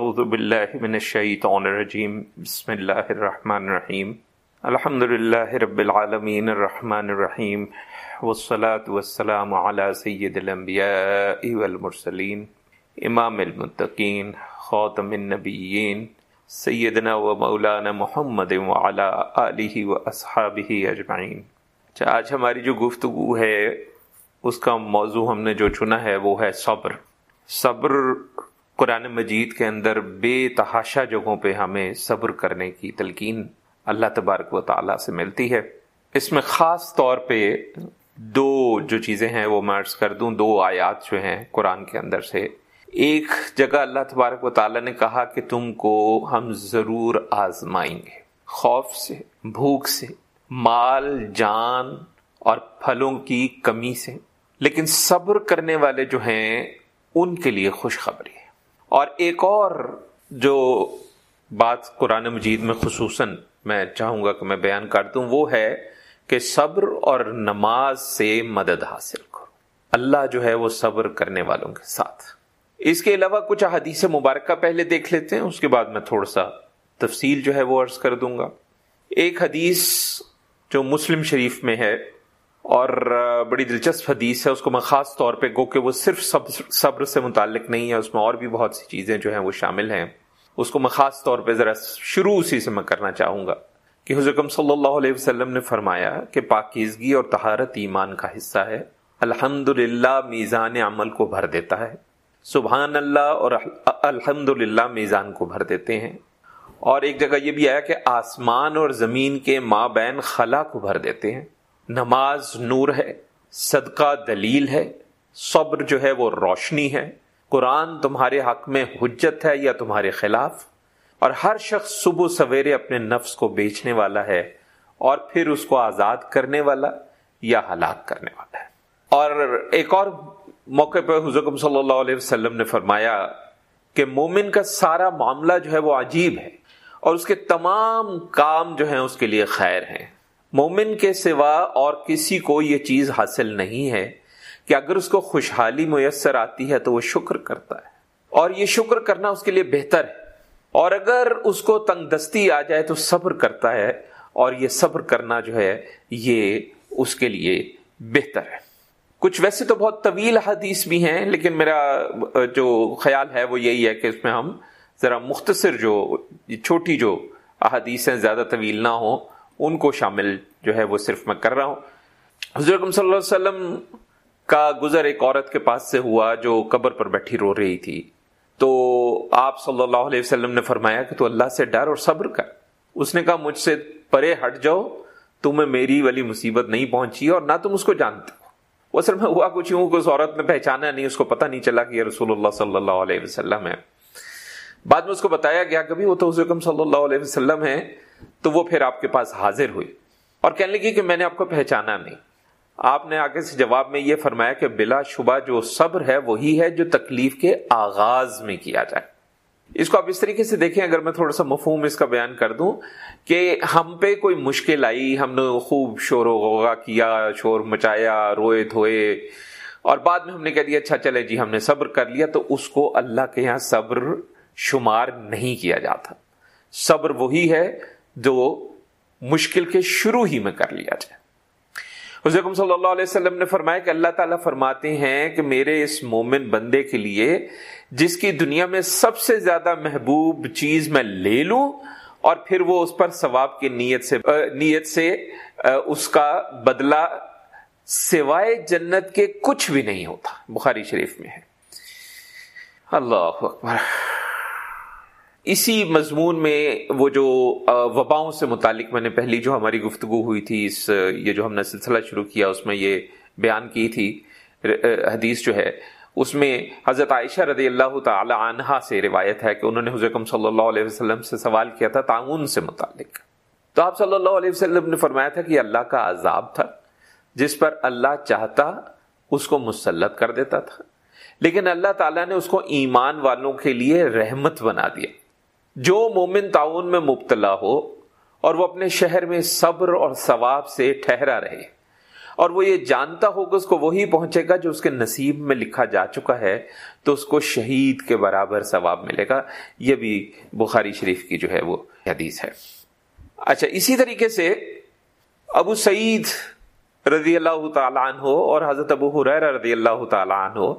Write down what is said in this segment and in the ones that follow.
اعوذ باللہ من الشیطان الرجیم، بسم اللہ الرحمن الرحیم۔ الحمد للہ رب العالمین الرحمن الرحیم۔ والصلاة والسلام على سید الانبیاء والمرسلین۔ امام المتقین، خاتم النبیین۔ سیدنا و مولانا محمد وعلى آلہ و اصحابہ اجمعین۔ اچھا، آج ہماری جو گفتگو ہے، اس کا موضوع ہم نے جو چنا ہے، وہ ہے صبر۔ صبر قرآن مجید کے اندر بے تحاشا جگہوں پہ ہمیں صبر کرنے کی تلقین اللہ تبارک و تعالیٰ سے ملتی ہے۔ اس میں خاص طور پہ دو جو چیزیں ہیں وہ میں عرض کر دوں، دو آیات جو ہیں قرآن کے اندر سے۔ ایک جگہ اللہ تبارک و تعالیٰ نے کہا کہ تم کو ہم ضرور آزمائیں گے۔ خوف سے، بھوک سے، مال، جان اور پھلوں کی کمی سے۔ لیکن صبر کرنے والے جو ہیں، ان کے لیے خوشخبری ہے۔ اور ایک اور جو بات قرآن مجید میں خصوصاً میں چاہوں گا کہ میں بیان کر دوں، وہ ہے کہ صبر اور نماز سے مدد حاصل کرو۔ اللہ جو ہے وہ صبر کرنے والوں کے ساتھ۔ اس کے علاوہ کچھ حدیث مبارکہ پہلے دیکھ لیتے ہیں، اس کے بعد میں تھوڑا سا تفصیل جو ہے وہ عرض کر دوں گا۔ ایک حدیث جو مسلم شریف میں ہے اور بڑی دلچسپ حدیث ہے اس کو میں خاص طور پہ، گو کہ وہ صرف صبر سے متعلق نہیں ہے، اس میں اور بھی بہت سی چیزیں جو ہیں وہ شامل ہیں۔ اس کو میں خاص طور پہ ذرا شروع اسی سے میں کرنا چاہوں گا۔ کہ حضرکم صلی اللہ علیہ وسلم نے فرمایا کہ پاکیزگی اور تہارت ایمان کا حصہ ہے۔ الحمد للہ میزان عمل کو بھر دیتا ہے۔ سبحان اللہ اور الحمد للہ میزان کو بھر دیتے ہیں۔ اور ایک جگہ یہ بھی آیا کہ آسمان اور زمین کے ماں بین خلا کو بھر دیتے ہیں۔ نماز نور ہے، صدقہ دلیل ہے، صبر جو ہے وہ روشنی ہے۔ قرآن تمہارے حق میں حجت ہے یا تمہارے خلاف؟ اور ہر شخص صبح سویرے اپنے نفس کو بیچنے والا ہے اور پھر اس کو آزاد کرنے والا یا ہلاک کرنے والا ہے۔ اور ایک اور موقع پہ حضرت صلی اللہ علیہ وسلم نے فرمایا کہ مومن کا سارا معاملہ جو ہے وہ عجیب ہے اور اس کے تمام کام جو ہیں اس کے لیے خیر ہیں۔ مومن کے سوا اور کسی کو یہ چیز حاصل نہیں ہے کہ اگر اس کو خوشحالی میسر آتی ہے تو وہ شکر کرتا ہے۔ اور یہ شکر کرنا اس کے لیے بہتر ہے۔ اور اگر اس کو تنگ دستی آ جائے تو صبر کرتا ہے۔ اور یہ صبر کرنا جو ہے، یہ اس کے لیے بہتر ہے۔ کچھ ویسے تو بہت طویل حدیث بھی ہیں، لیکن میرا جو خیال ہے وہ یہی ہے کہ اس میں ہم ذرا مختصر جو، چھوٹی جو احادیث ہیں، زیادہ طویل نہ ہوں۔ ان کو شامل جو ہے وہ صرف میں کر رہا ہوں۔ حضرت صلی اللہ علیہ وسلم کا گزر ایک عورت کے پاس سے ہوا جو قبر پر بیٹھی رو رہی تھی۔ تو آپ صلی اللہ علیہ وسلم نے فرمایا کہ تو اللہ سے ڈر اور صبر کر۔ اس نے کہا، مجھ سے پرے ہٹ جاؤ، تمہیں میری والی مصیبت نہیں پہنچی اور نہ تم اس کو جانتے ہو۔ وہ اصل میں ہوا کچھ یوں کہ اس عورت نے پہچانا نہیں، اس کو پتہ نہیں چلا کہ یہ رسول اللہ صلی اللہ علیہ وسلم ہے۔ بعد میں اس کو بتایا گیا کبھی وہ تو حضرت صلی اللہ علیہ وسلم ہے تو وہ پھر آپ کے پاس حاضر ہوئی اور کہنے لگی کہ میں نے آپ کو پہچانا نہیں۔ آپ نے آگے سے جواب میں یہ فرمایا کہ بلا شبہ جو صبر ہے وہی ہے جو تکلیف کے آغاز میں کیا جائے۔ اس کو آپ اس طریقے سے دیکھیں، اگر میں تھوڑا سا مفہوم اس کا بیان کر دوں کہ ہم پہ کوئی مشکل آئی، ہم نے خوب شور و غوغا کیا، شور مچایا، روئے دھوئے، اور بعد میں ہم نے کہہ دیا اچھا چلے جی ہم نے صبر کر لیا، تو اس کو اللہ کے یہاں صبر شمار نہیں کیا جاتا۔ صبر وہی ہے جو مشکل کے شروع ہی میں کر لیا جائے۔ حضرت صلی اللہ علیہ وسلم نے فرمایا کہ اللہ تعالیٰ فرماتے ہیں کہ میرے اس مومن بندے کے لیے جس کی دنیا میں سب سے زیادہ محبوب چیز میں لے لوں اور پھر وہ اس پر ثواب کی نیت سے نیت سے اس کا بدلہ سوائے جنت کے کچھ بھی نہیں ہوتا۔ بخاری شریف میں ہے۔ اللہ اکبر۔ اسی مضمون میں وہ جو وباؤں سے متعلق میں نے پہلی جو ہماری گفتگو ہوئی تھی، اس، یہ جو ہم نے سلسلہ شروع کیا، اس میں یہ بیان کی تھی حدیث جو ہے، اس میں حضرت عائشہ رضی اللہ تعالی عنہا سے روایت ہے کہ انہوں نے حضرت صلی اللہ علیہ وسلم سے سوال کیا تھا تعاون سے متعلق۔ تو آپ صلی اللہ علیہ وسلم نے فرمایا تھا کہ اللہ کا عذاب تھا، جس پر اللہ چاہتا اس کو مسلط کر دیتا تھا۔ لیکن اللہ تعالیٰ نے اس کو ایمان والوں کے لیے رحمت بنا دیا۔ جو مومن تعاون میں مبتلا ہو اور وہ اپنے شہر میں صبر اور ثواب سے ٹھہرا رہے اور وہ یہ جانتا ہوگا اس کو وہی پہنچے گا جو اس کے نصیب میں لکھا جا چکا ہے، تو اس کو شہید کے برابر ثواب ملے گا۔ یہ بھی بخاری شریف کی جو ہے وہ حدیث ہے۔ اچھا اسی طریقے سے ابو سعید رضی اللہ تعالیٰ عنہ اور حضرت ابو حریر رضی اللہ تعالیٰ عنہ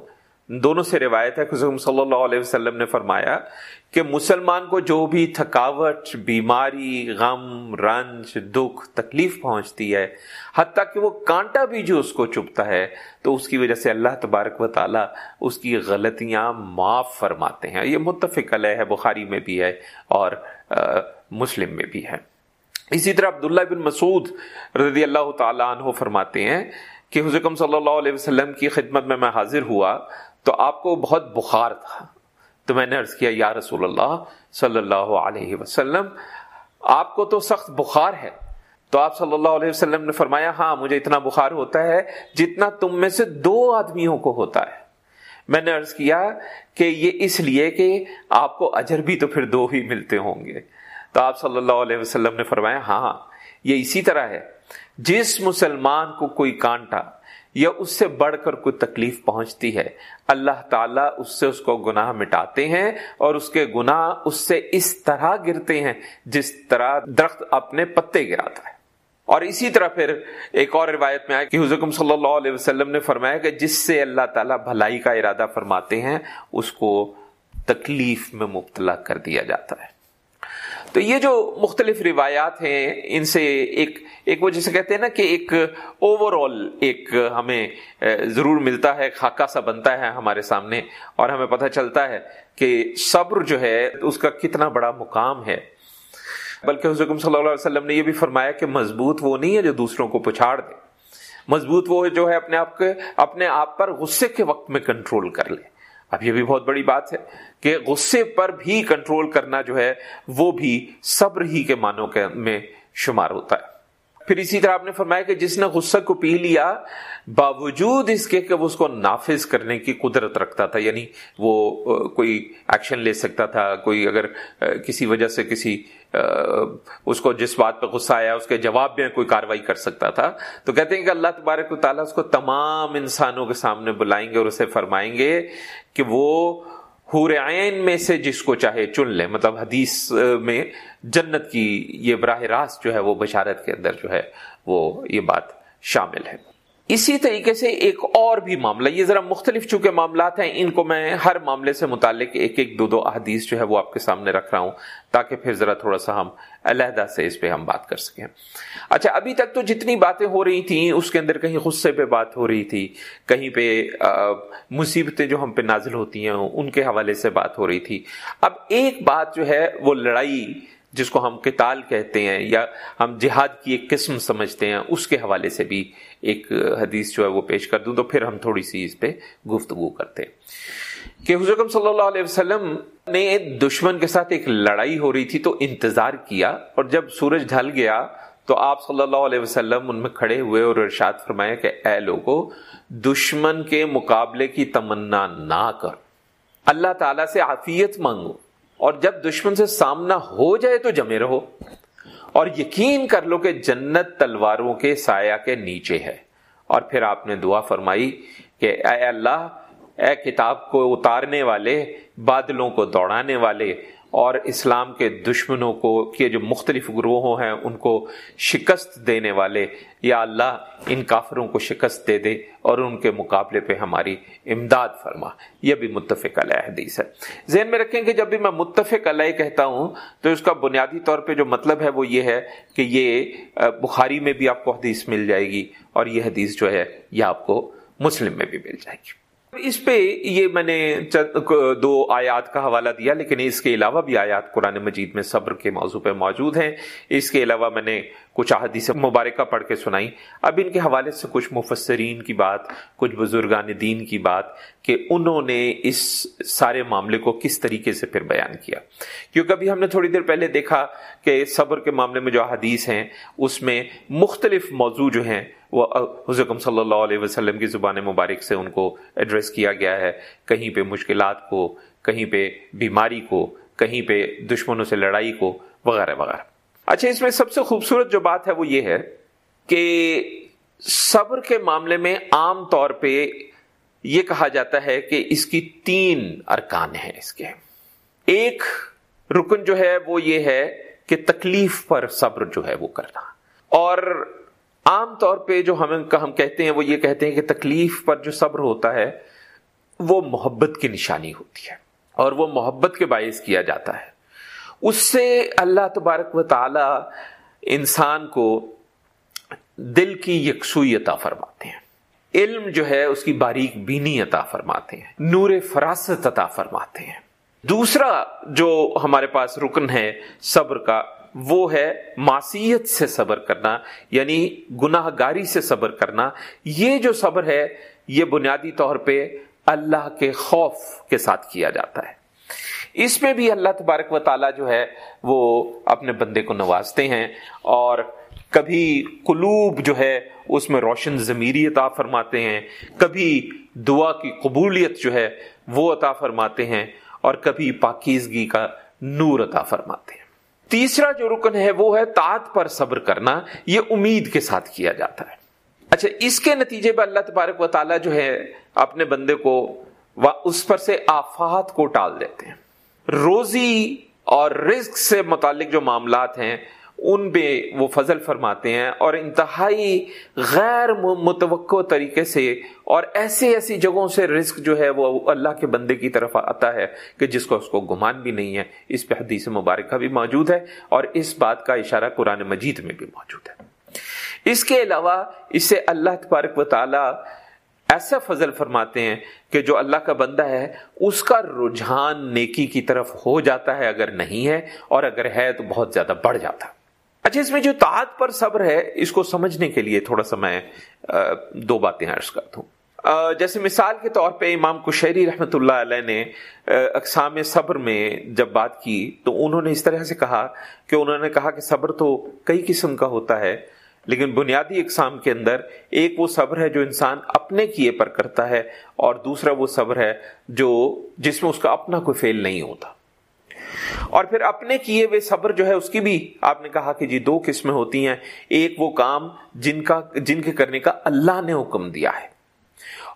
دونوں سے روایت ہے صلی اللہ علیہ وسلم نے فرمایا کہ مسلمان کو جو بھی تھکاوٹ، بیماری، غم، رنج، دکھ، تکلیف پہنچتی ہے، حتیٰ کہ وہ کانٹا بھی جو اس کو چپتا ہے، تو اس کی وجہ سے اللہ تبارک و تعالیٰ اس کی غلطیاں معاف فرماتے ہیں۔ یہ متفق علیہ ہے، بخاری میں بھی ہے اور مسلم میں بھی ہے۔ اسی طرح عبداللہ بن مسعود رضی اللہ تعالیٰ عنہ فرماتے ہیں کہ حضرت صلی اللہ علیہ وسلم کی خدمت میں میں حاضر ہوا تو آپ کو بہت بخار تھا تو میں نے عرض کیا، یا رسول اللہ صلی اللہ علیہ وسلم، آپ کو تو سخت بخار ہے۔ تو آپ صلی اللہ علیہ وسلم نے فرمایا ہاں مجھے اتنا بخار ہوتا ہے جتنا تم میں سے دو آدمیوں کو ہوتا ہے۔ میں نے عرض کیا کہ یہ اس لیے کہ آپ کو اجر بھی تو پھر دو ہی ملتے ہوں گے۔ تو آپ صلی اللہ علیہ وسلم نے فرمایا ہاں یہ اسی طرح ہے۔ جس مسلمان کو کوئی کانٹا یا اس سے بڑھ کر کوئی تکلیف پہنچتی ہے، اللہ تعالیٰ اس سے اس کو گناہ مٹاتے ہیں اور اس کے گناہ اس سے اس طرح گرتے ہیں جس طرح درخت اپنے پتے گراتا ہے۔ اور اسی طرح پھر ایک اور روایت میں آئے کہ حضرت صلی اللہ علیہ وسلم نے فرمایا کہ جس سے اللہ تعالیٰ بھلائی کا ارادہ فرماتے ہیں، اس کو تکلیف میں مبتلا کر دیا جاتا ہے۔ تو یہ جو مختلف روایات ہیں، ان سے ایک ایک وہ جسے کہتے ہیں نا کہ ایک اوور آل ایک ہمیں ضرور ملتا ہے خاکہ سا بنتا ہے ہمارے سامنے اور ہمیں پتہ چلتا ہے کہ صبر جو ہے، اس کا کتنا بڑا مقام ہے۔ بلکہ حضرت صلی اللہ علیہ وسلم نے یہ بھی فرمایا کہ مضبوط وہ نہیں ہے جو دوسروں کو پچھاڑ دے۔ مضبوط وہ جو ہے اپنے آپ کے، اپنے آپ پر غصے کے وقت میں کنٹرول کر لے۔ اب یہ بھی بہت بڑی بات ہے کہ غصے پر بھی کنٹرول کرنا جو ہے وہ بھی صبر ہی کے معنوں کے میں شمار ہوتا ہے۔ پھر اسی طرح آپ نے فرمایا کہ جس نے غصہ کو پی لیا، باوجود اس کے کہ وہ اس کو نافذ کرنے کی قدرت رکھتا تھا یعنی وہ کوئی ایکشن لے سکتا تھا، کوئی اگر کسی وجہ سے کسی اس کو جس بات پہ غصہ آیا، اس کے جواب میں کوئی کاروائی کر سکتا تھا۔ تو کہتے ہیں کہ اللہ تبارک و تعالیٰ اس کو تمام انسانوں کے سامنے بلائیں گے اور اسے فرمائیں گے کہ وہ حور عین میں سے جس کو چاہے چن لے۔ مطلب حدیث میں جنت کی یہ براہ راست جو ہے وہ بشارت کے اندر جو ہے وہ یہ بات شامل ہے۔ اسی طریقے سے ایک اور بھی معاملہ، یہ ذرا مختلف چونکہ معاملات ہیں، ان کو میں ہر معاملے سے متعلق ایک ایک دو دو احادیث جو ہے وہ آپ کے سامنے رکھ رہا ہوں تاکہ پھر ذرا تھوڑا سا ہم علیحدہ سے اس پہ ہم بات کر سکیں۔ اچھا ابھی تک تو جتنی باتیں ہو رہی تھیں، اس کے اندر کہیں غصے پہ بات ہو رہی تھی، کہیں پہ مصیبتیں جو ہم پہ نازل ہوتی ہیں، ان کے حوالے سے بات ہو رہی تھی۔ اب ایک بات جو ہے وہ لڑائی جس کو ہم قتال کہتے ہیں یا ہم جہاد کی ایک قسم سمجھتے ہیں، اس کے حوالے سے بھی ایک حدیث جو ہے وہ پیش کر دوں تو پھر ہم تھوڑی سی اس پہ گفتگو کرتے ہیں۔ کہ حضرت صلی اللہ علیہ وسلم نے دشمن کے ساتھ ایک لڑائی ہو رہی تھی تو انتظار کیا اور جب سورج ڈھل گیا تو آپ صلی اللہ علیہ وسلم ان میں کھڑے ہوئے اور ارشاد فرمایا کہ اے لوگوں دشمن کے مقابلے کی تمنا نہ کر۔ اللہ تعالیٰ سے عافیت مانگو۔ اور جب دشمن سے سامنا ہو جائے تو جمے رہو۔ اور یقین کر لو کہ جنت تلواروں کے سایہ کے نیچے ہے۔ اور پھر آپ نے دعا فرمائی کہ اے اللہ، اے کتاب کو اتارنے والے، بادلوں کو دوڑانے والے اور اسلام کے دشمنوں کو کے جو مختلف گروہوں ہیں، ان کو شکست دینے والے، یا اللہ ان کافروں کو شکست دے دے اور ان کے مقابلے پہ ہماری امداد فرما۔ یہ بھی متفق علیہ حدیث ہے۔ ذہن میں رکھیں کہ جب بھی میں متفق علیہ کہتا ہوں، تو اس کا بنیادی طور پہ جو مطلب ہے وہ یہ ہے کہ یہ بخاری میں بھی آپ کو حدیث مل جائے گی اور یہ حدیث جو ہے، یہ آپ کو مسلم میں بھی مل جائے گی۔ اس پہ یہ میں نے دو آیات کا حوالہ دیا، لیکن اس کے علاوہ بھی آیات قرآن مجید میں صبر کے موضوع پہ موجود ہیں۔ اس کے علاوہ میں نے کچھ احادیث مبارکہ پڑھ کے سنائی۔ اب ان کے حوالے سے کچھ مفسرین کی بات، کچھ بزرگان دین کی بات کہ انہوں نے اس سارے معاملے کو کس طریقے سے پھر بیان کیا۔ کیونکہ ابھی ہم نے تھوڑی دیر پہلے دیکھا کہ صبر کے معاملے میں جو حدیث ہیں، اس میں مختلف موضوع جو ہیں وہ حضرت صلی اللہ علیہ وسلم کی زبان مبارک سے ان کو ایڈریس کیا گیا ہے۔ کہیں پہ مشکلات کو، کہیں پہ بیماری کو، کہیں پہ دشمنوں سے لڑائی کو، وغیرہ وغیرہ۔ اچھا اس میں سب سے خوبصورت جو بات ہے وہ یہ ہے کہ صبر کے معاملے میں عام طور پہ یہ کہا جاتا ہے کہ اس کی تین ارکان ہیں اس کے۔ ایک رکن جو ہے وہ یہ ہے کہ تکلیف پر صبر جو ہے وہ کرنا۔ اور عام طور پہ جو ہم ہم کہتے ہیں، وہ یہ کہتے ہیں کہ تکلیف پر جو صبر ہوتا ہے، وہ محبت کی نشانی ہوتی ہے اور وہ محبت کے باعث کیا جاتا ہے۔ اس سے اللہ تبارک و تعالی انسان کو دل کی یکسوئی عطا فرماتے ہیں۔ علم جو ہے، اس کی باریک بینی عطا فرماتے ہیں۔ نور فراست عطا فرماتے ہیں۔ دوسرا جو ہمارے پاس رکن ہے، صبر کا وہ ہے معصیت سے صبر کرنا یعنی گناہ گاری سے صبر کرنا۔ یہ جو صبر ہے، یہ بنیادی طور پہ اللہ کے خوف کے ساتھ کیا جاتا ہے۔ اس میں بھی اللہ تبارک و تعالیٰ جو ہے، وہ اپنے بندے کو نوازتے ہیں اور کبھی قلوب جو ہے، اس میں روشن ضمیری عطا فرماتے ہیں۔ کبھی دعا کی قبولیت جو ہے، وہ عطا فرماتے ہیں۔ اور کبھی پاکیزگی کا نور عطا فرماتے ہیں۔ تیسرا جو رکن ہے وہ ہے تات پر صبر کرنا، یہ امید کے ساتھ کیا جاتا ہے۔ اچھا اس کے نتیجے پہ اللہ تبارک و تعالیٰ جو ہے اپنے بندے کو اس پر سے آفات کو ٹال دیتے ہیں۔ روزی اور رزق سے متعلق جو معاملات ہیں ان پہ وہ فضل فرماتے ہیں اور انتہائی غیر متوقع طریقے سے اور ایسے ایسی جگہوں سے رزق جو ہے وہ اللہ کے بندے کی طرف آتا ہے کہ جس کو اس کو گمان بھی نہیں ہے۔ اس پہ حدیث مبارکہ بھی موجود ہے اور اس بات کا اشارہ قرآن مجید میں بھی موجود ہے۔ اس کے علاوہ اس سے اللہ تبارک و تعالی ایسا فضل فرماتے ہیں کہ جو اللہ کا بندہ ہے، اس کا رجحان نیکی کی طرف ہو جاتا ہے اگر نہیں ہے اور اگر ہے تو بہت زیادہ بڑھ جاتا۔ اچھا اس میں جو تعت پر صبر ہے، اس کو سمجھنے کے لیے تھوڑا سا میں دو باتیں عرض کرتا ہوں۔ جیسے مثال کے طور پہ امام کشہری رحمت اللہ علیہ نے اقسام صبر میں جب بات کی، تو انہوں نے اس طرح سے کہا کہ انہوں نے کہا کہ صبر تو کئی قسم کا ہوتا ہے، لیکن بنیادی اقسام کے اندر ایک وہ صبر ہے جو انسان اپنے کیے پر کرتا ہے، اور دوسرا وہ صبر ہے جو جس میں اس کا اپنا کوئی فیل نہیں ہوتا۔ اور پھر اپنے کیے ہوئے صبر جو ہے اس کی بھی آپ نے کہا کہ جی دو قسمیں ہوتی ہیں۔ ایک وہ کام جن کا جن کے کرنے کا اللہ نے حکم دیا ہے۔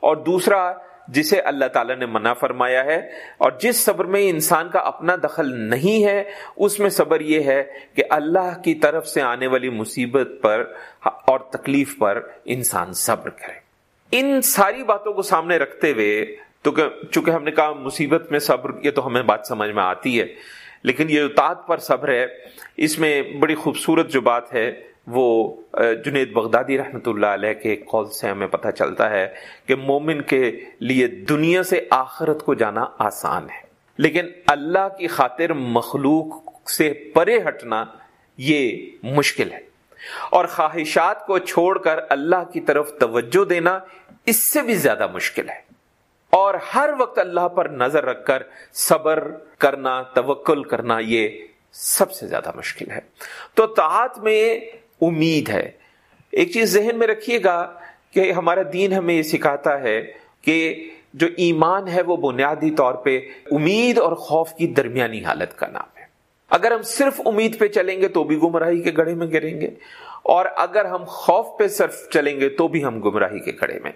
اور دوسرا جسے اللہ تعالیٰ نے منع فرمایا ہے۔ اور جس صبر میں انسان کا اپنا دخل نہیں ہے، اس میں صبر یہ ہے کہ اللہ کی طرف سے آنے والی مصیبت پر اور تکلیف پر انسان صبر کرے۔ ان ساری باتوں کو سامنے رکھتے ہوئے تو چونکہ ہم نے کہا مصیبت میں صبر، یہ تو ہمیں بات سمجھ میں آتی ہے، لیکن یہ تعت پر صبر ہے۔ اس میں بڑی خوبصورت جو بات ہے، وہ جنید بغدادی رحمۃ اللہ علیہ کے قول سے ہمیں پتہ چلتا ہے کہ مومن کے لیے دنیا سے آخرت کو جانا آسان ہے۔ لیکن اللہ کی خاطر مخلوق سے پرے ہٹنا یہ مشکل ہے۔ اور خواہشات کو چھوڑ کر اللہ کی طرف توجہ دینا اس سے بھی زیادہ مشکل ہے۔ اور ہر وقت اللہ پر نظر رکھ کر صبر کرنا، توکل کرنا یہ سب سے زیادہ مشکل ہے۔ تو تعات میں امید ہے۔ ایک چیز ذہن میں رکھیے گا کہ ہمارا دین ہمیں یہ سکھاتا ہے کہ جو ایمان ہے وہ بنیادی طور پہ امید اور خوف کی درمیانی حالت کا نام ہے۔ اگر ہم صرف امید پہ چلیں گے تو بھی گمراہی کے گڑھے میں گریں گے۔ اور اگر ہم خوف پہ صرف چلیں گے تو بھی ہم گمراہی کے کڑے میں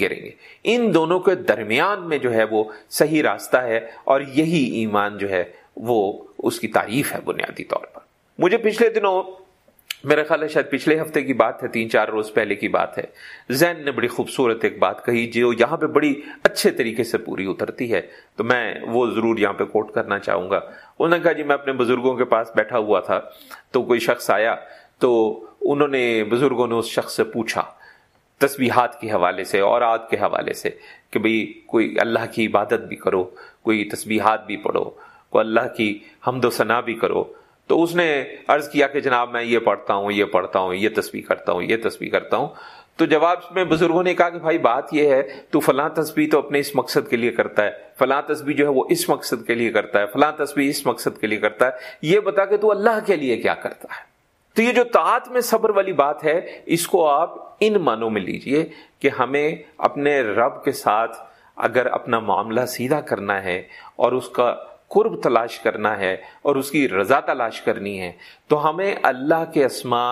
گریں گے۔ ان دونوں کے درمیان میں جو ہے وہ صحیح راستہ ہے اور یہی ایمان جو ہے وہ اس کی تعریف ہے بنیادی طور پر۔ مجھے پچھلے دنوں میرا خیال ہے شاید پچھلے ہفتے کی بات ہے، تین چار روز پہلے کی بات ہے، زین نے بڑی خوبصورت ایک بات کہی، جو یہاں پہ بڑی اچھے طریقے سے پوری اترتی ہے۔ تو میں وہ ضرور یہاں پہ کوٹ کرنا چاہوں گا۔ انہوں نے کہا جی میں اپنے بزرگوں کے پاس بیٹھا ہوا تھا، تو کوئی شخص آیا تو انہوں نے بزرگوں نے اس شخص سے پوچھا، تسبیحات کے حوالے سے اور آد کے حوالے سے، کہ بھئی کوئی اللہ کی عبادت بھی کرو، کوئی تسبیحات بھی پڑھو، کوئی اللہ کی حمد و ثنا بھی کرو۔ تو اس نے عرض کیا کہ جناب میں یہ پڑھتا ہوں، یہ پڑھتا ہوں، یہ تسبیح کرتا ہوں، یہ تسبیح کرتا ہوں۔ تو جواب میں بزرگوں نے کہا کہ بھائی بات یہ ہے، تو فلاں تسبیح تو اپنے اس مقصد کے لیے کرتا ہے، فلاں تسبیح جو ہے وہ اس مقصد کے لیے کرتا ہے، فلاں تسبیح اس مقصد کے لیے کرتا ہے، یہ بتا کہ تو اللہ کے لیے کیا کرتا ہے۔ تو یہ جو طاعت میں صبر والی بات ہے، اس کو آپ ان معنوں میں لیجیے کہ ہمیں اپنے رب کے ساتھ اگر اپنا معاملہ سیدھا کرنا ہے اور اس کا قرب تلاش کرنا ہے اور اس کی رضا تلاش کرنی ہے، تو ہمیں اللہ کے اسما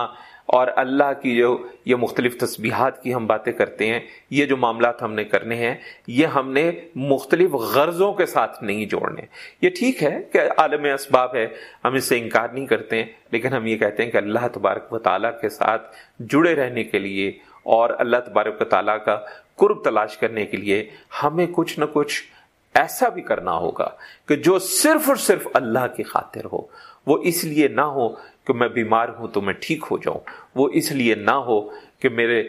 اور اللہ کی جو یہ مختلف تسبیحات کی ہم باتیں کرتے ہیں، یہ جو معاملات ہم نے کرنے ہیں، یہ ہم نے مختلف غرضوں کے ساتھ نہیں جوڑنے۔ یہ ٹھیک ہے کہ عالم اسباب ہے، ہم اس سے انکار نہیں کرتے ہیں، لیکن ہم یہ کہتے ہیں کہ اللہ تبارک و تعالیٰ کے ساتھ جڑے رہنے کے لیے اور اللہ تبارک و تعالیٰ کا قرب تلاش کرنے کے لیے ہمیں کچھ نہ کچھ ایسا بھی کرنا ہوگا کہ جو صرف اور صرف اللہ کی خاطر ہو۔ وہ اس لیے نہ ہو کہ میں بیمار ہوں تو میں ٹھیک ہو جاؤں۔ وہ اس لیے نہ ہو کہ میرے،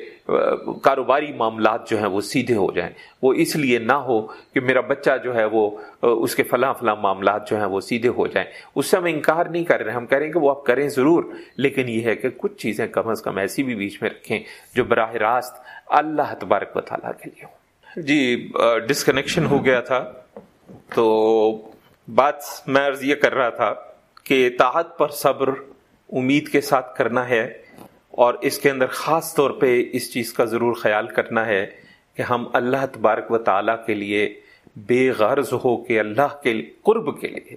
کاروباری معاملات جو ہیں وہ سیدھے ہو جائیں۔ وہ اس لیے نہ ہو کہ میرا بچہ جو ہے وہ، اس کے فلاں فلاں معاملات جو ہیں وہ سیدھے ہو جائیں۔ اس سے ہم انکار نہیں کر رہے، ہم کہہ رہے ہیں کہ وہ آپ کریں ضرور، لیکن یہ ہے کہ کچھ چیزیں کم از کم ایسی بھی بیچ میں رکھیں جو براہ راست اللہ تبارک و تعالیٰ کے لیے ہوں۔ جی ڈسکنیکشن ہو گیا تھا۔ تو بات میں عرض یہ کر رہا تھا کہ طاعت پر صبر امید کے ساتھ کرنا ہے اور اس کے اندر خاص طور پہ اس چیز کا ضرور خیال کرنا ہے کہ ہم اللہ تبارک و تعالیٰ کے لیے بے غرض ہو کے اللہ کے قرب کے لیے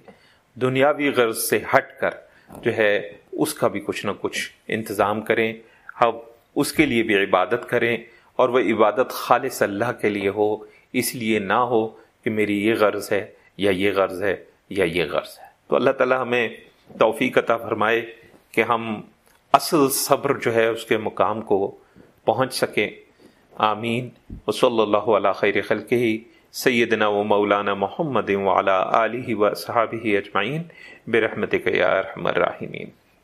دنیاوی غرض سے ہٹ کر جو ہے اس کا بھی کچھ نہ کچھ انتظام کریں۔ ہم اس کے لیے بھی عبادت کریں اور وہ عبادت خالص اللہ کے لیے ہو، اس لیے نہ ہو کہ میری یہ غرض ہے یا یہ غرض ہے یا یہ غرض ہے۔ تو اللہ تعالیٰ ہمیں توفیق عطا فرمائے۔ کہ ہم اصل صبر جو ہے اس کے مقام کو پہنچ سکیں۔ آمین۔ و صلی اللہ علیہ خیر خلق ہی سیدنا و مولانا محمد وعلی علیہ و صحابہ اجمعین، برحمتک یا ارحم الراحمین۔